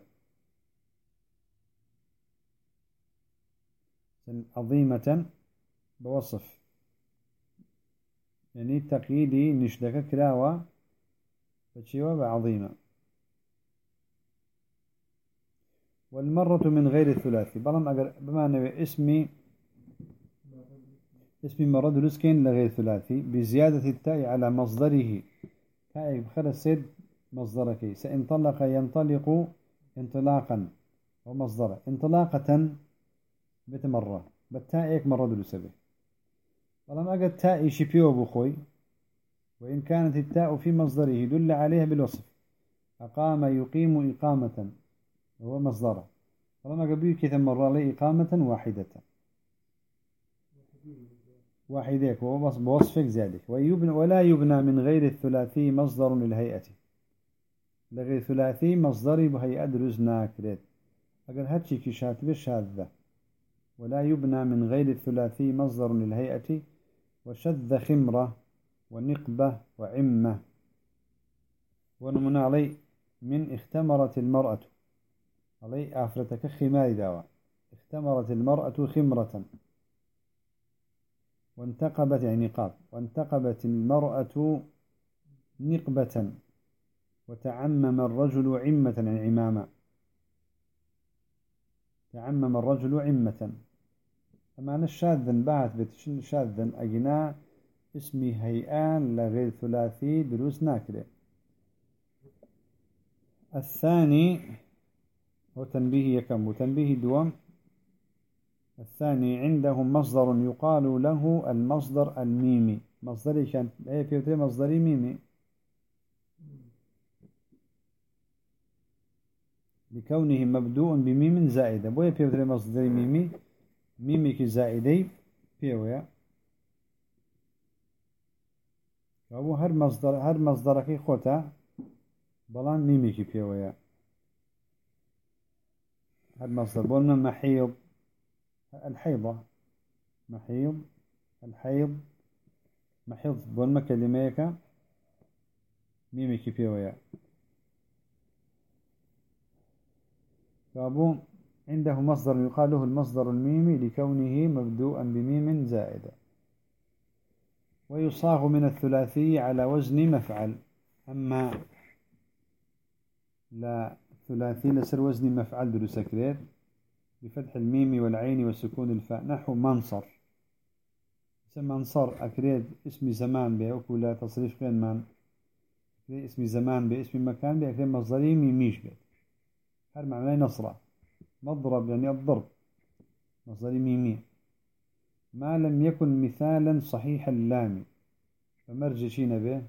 عظيمة بوصف. يعني تقييدي نشدك كراوة فشيوة بعظيمة والمرة من غير الثلاثي. بما اسمي اسم مرد رسكين لغير ثلاثي بزيادة التاء على مصدره. تاء بخير السيد مصدرك. سانطلق ينطلق انطلاقا. ومصدره انطلاقة بتمرة بالتاء مرد رسبه ولما قد تاء شبيو بخوي وإن كانت التاء في مصدره دل عليها بالوصف. أقام يقيم إقامة. وهو مصدره ولما قبل كثم مرة لي إقامة واحدة. واحدك بوصفك زادك. ويبنى ولا يبنى من غير الثلاثي مصدر للهيئة. لغير ثلاثي مصدري بهيئة دروز ناكريت أقل هاتشي كشات بشاذة ولا يبنى من غير الثلاثي مصدر للهيئة. وشذ خمرة ونقبة وعمة. ونمنا علي من اختمرت المرأة. علي آفرتك خمار داوة. اختمرت المرأة خمرة. وانتقبت يعني نقاب وانتقبت المرأة نقبة وتعمم الرجل عمة يعني عمامة. تعمم الرجل عمة. أما أنا الشاذا بعث بتشن شاذا؟ أجنا اسمي هيئان لغير ثلاثي دروس ناكله الثاني هو تنبيه يكم وتنبيه دوام الثاني عندهم مصدر يقال له المصدر الميمي. مصدري كان إيه في مصدري ميمي. لكونه مبدوء بميم زائدة. بويا في مصدري ميمي. ميمي كي زائدي. بيويا فهو هر مصدر هر مصدرك خوتا. بلان ميمي كي بيويا هر مصدر بولنا محيض الحيضة محيض الحيض. محيض بون ما كلميك. ميمي كيبيويا فأبو عنده مصدر يقال له المصدر الميمي لكونه مبدوءا بميم زائدة ويصاغ من الثلاثي على وزن مفعل. أما لا ثلاثي لسر وزن مفعل دروسكريت بفتح الميم والعين وسكون الفاء. نحو منصر. منصر أكريد اسم زمان به وكلا تصريف كان من. اسم زمان باسم مكان به أكريد مصدري ميميش به هل معناه نصرة. مضرب يعني الضرب مصدري ميمي ما لم يكن مثالا صحيح اللام فمرجع شي نبي؟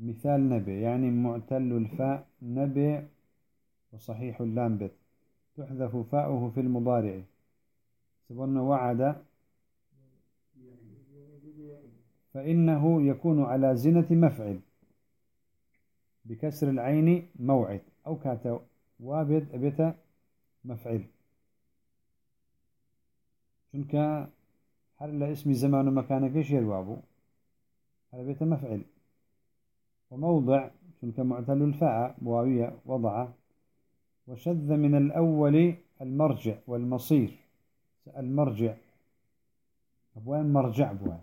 مثال نبي. يعني معتل الفاء نبي وصحيح اللام بت تحذف فاؤه في المضارع. سبنا وعد فإنه يكون على زنة مفعل بكسر العين موعد أو كات وابد أبيت مفعل. شنك هل اسم زمان ومكان كيش يروابو هل بيت مفعل. وموضع شنك معتل الفاء بواوية وضع. وشذ من الأول المرجع والمصير. المرجع. أبوان مرجع بوا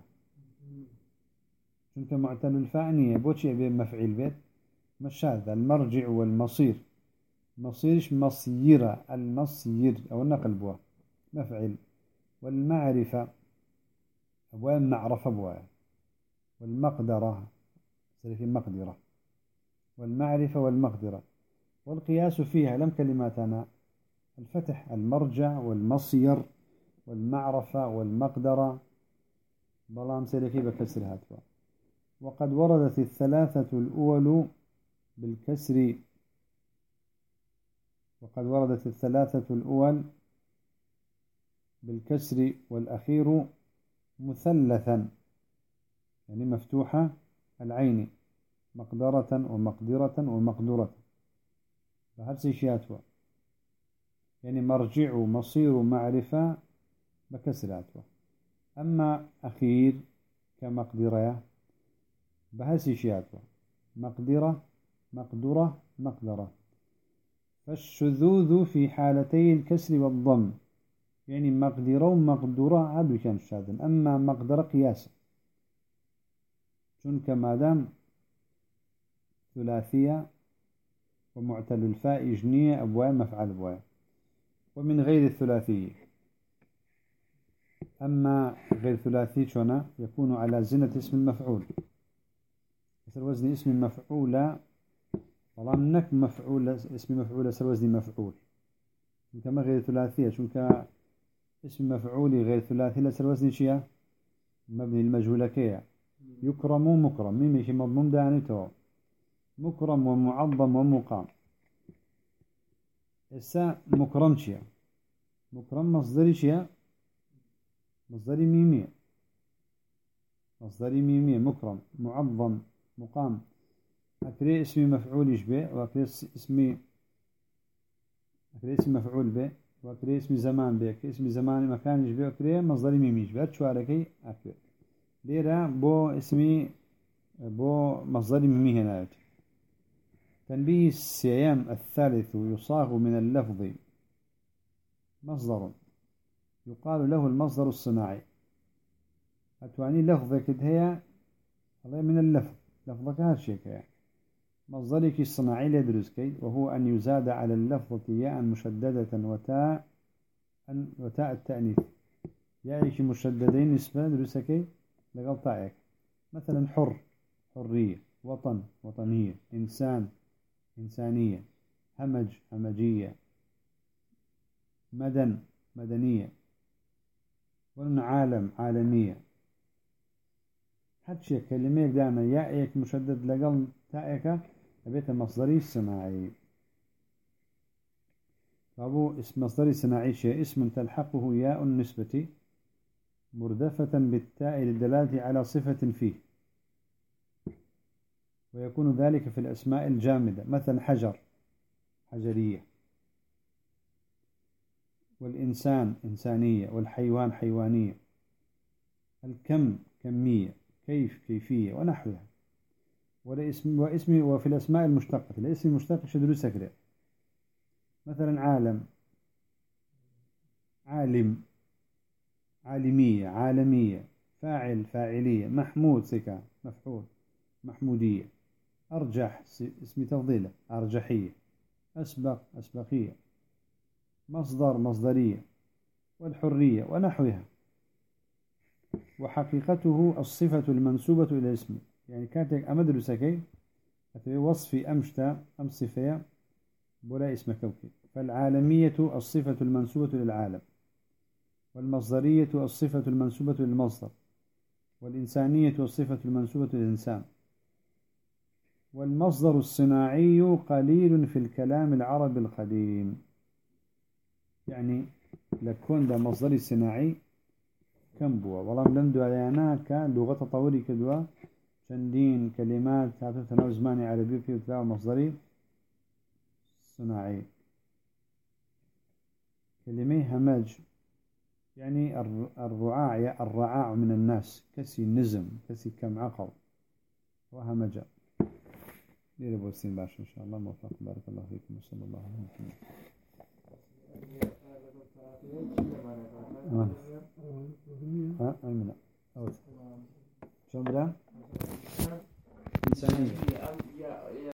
شنك معتل الفاء نية بوشي بين مفعل بيت. مشاذ المرجع والمصير. مصيرش مصيرة. المصير. أو النقل بوا. مفعل والمعرفة. أبوان معرفة بوا والمقدرة. سلفي المقدرة والمعرفة والمقدرة. والقياس فيها لم كلماتنا الفتح المرجع والمصير والمعرفة والمقدرة. بلان سلفي بكسر هاتوا وقد وردت الثلاثة الأول بالكسر. وقد وردت الثلاثة الأول بالكسر والأخير مثلثا يعني مفتوحة العين. مقدرة ومقدرة ومقدرة فهل سيشياتوا يعني مرجع مصير معرفة بكسراتوا. أما أخير كمقدرة بهسي شياتوا. مقدرة مقدرة مقدرة. فالشذوذ في حالتي الكسر والضم. يعني مقدرة ومقدرة عدو كان شاذا أما مقدرة قياسا چونك مادام ثلاثية ومعتل الفاء إجنية أبواء مفعل أبواء ومن غير الثلاثي. أما غير ثلاثي شونا؟ يكون على زنة اسم المفعول. مثل وزن اسم المفعول طالما نك مفعول اسم مفعول سر وزن مفعول. كما غير ثلاثية شونك اسم مفعول غير ثلاثي لسر وزن شيء؟ مبني المجهول كيا يكرم مكرم ميمي شي مضموم دانيتو. مكرم ومعظم ومقام. إسا مكرم شيا مكرم مصدري شيا مصدري ميمي مصدري ميمي مكرم معظم مقام. أكري اسمي مفعول يشبه وأكري اسمي أكري اسم مفعول به وأكري اسمي زمان به أكري اسمي زمان مكان يشبه أكري مصدري ميمي يشبه شواركي أكري. ليرة بو اسمي بو مصدري ميمي هنا تنبيه السيام الثالث يصاغ من اللفظ مصدر. يقال له المصدر الصناعي. أتواني لفظك هي من اللفظ. لفظك هالشيء يعني مصدرك الصناعي لدرسكي وهو أن يزاد على اللفظة ياء مشددة وتاء وتاء التأنيث. ياء مشددين نسبة درسكي لقل مثلا حر حرية وطن وطنية إنسان إنسانية همج همجية مدن مدنية قلنا عالم عالمية. شيء كلمة دانا ياء مشدد لقل تائك أبيت مصدري صناعي أبو اسم مصدري صناعي شيء اسم تلحقه ياء النسبة مردفة بالتاء للدلالة على صفة فيه. ويكون ذلك في الأسماء الجامدة مثل حجر حجرية. والإنسان إنسانية والحيوان حيوانية. الكم كمية كيف كيفية ونحوها. واسم وفي الأسماء المشتقة. الاسم المشتق شدرو سكرة؟ مثلا عالم. عالم. عالمية عالمية. فاعل فاعلية. محمود سكا مفعول. محمودية. أرجح اسم تفضيله أرجحية أسبق أسبقية مصدر مصدرية والحرية ونحوها. وحقيقته الصفة المنسوبة إلى الاسم يعني كانت أمد رسكي وصفي أمشتا أم صفية بلا اسم كوكي فالعالمية الصفة المنسوبة للعالم والمصدرية الصفة المنسوبة للمصدر والإنسانية الصفة المنسوبة للإنسان. والمصدر الصناعي قليل في الكلام العربي القديم. يعني لكون ده مصدر صناعي كم بوا؟ والله لم دعيانا كلغة تطوري كدوا شندين كلمات هاتو تناو زماني عربي في وتلاو مصدري صناعي. كلمة همج يعني الرعاع الرعاع من الناس كسي نزم كسي كم عقل وهمجا دیره برسیم برش انشاءالله موفق بارک الله فیکم صلی الله علیه ها امين اوت شلون